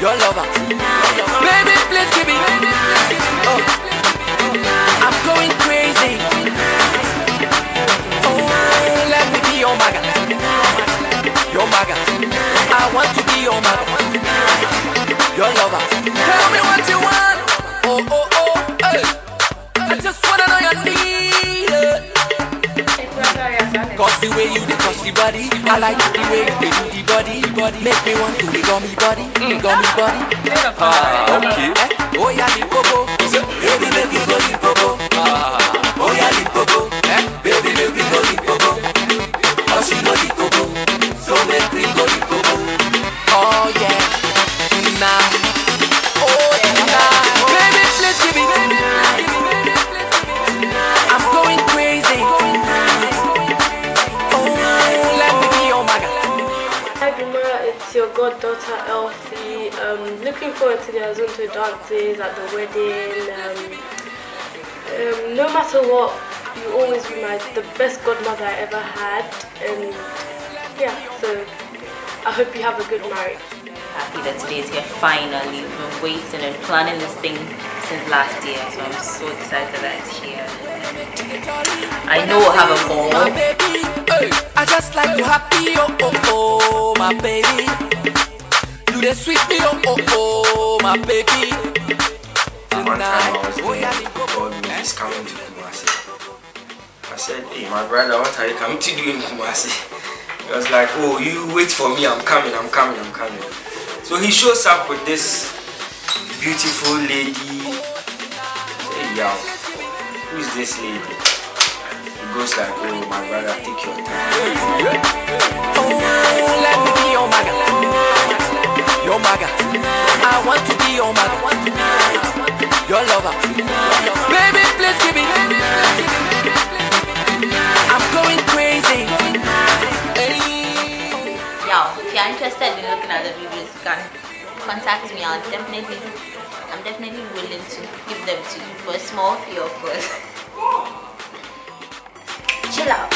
Your lover. Body. I like the way you do the body. body. Make me want to the gummy body, gummy body. Ah, okay. Eh? Oh yeah, Limpopo. Baby, make goddaughter Elsie. Um, looking forward to the Azonto dances at the wedding. Um, um, no matter what, you always be my the best godmother I ever had. And yeah, so I hope you have a good marriage. happy that today is here finally. We've been waiting and planning this thing since last year, so I'm so excited that it's here. I know we'll have a ball. My baby, I just like you happy, oh oh oh, my baby. You the sweet me, oh oh oh, my baby. One time I was yeah, there, he called me, coming to Kumasi. I said, hey my brother, what are you coming to do in Kumasi? He was like, oh, you wait for me, I'm coming, I'm coming, I'm coming. So he shows up with this beautiful lady. Hey, yo, who's this lady? He goes like, oh my brother, take your time. Oh, your maga. I want to be your maga, your lover. Baby, please give me. I'm going crazy. If you're interested in looking at the videos, you can contact me. I'll definitely, I'm definitely willing to give them to you for a small fee, of course. Chill out.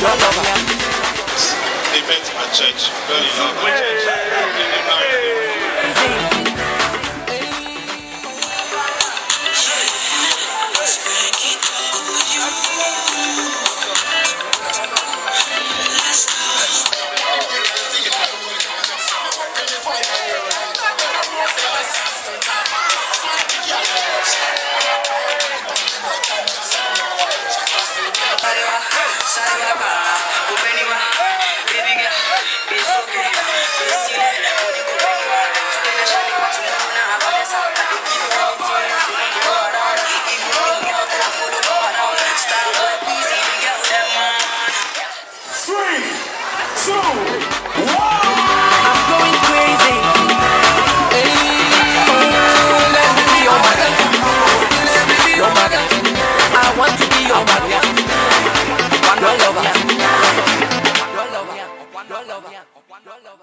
your lover. They went to my church. Early on, my church. đâu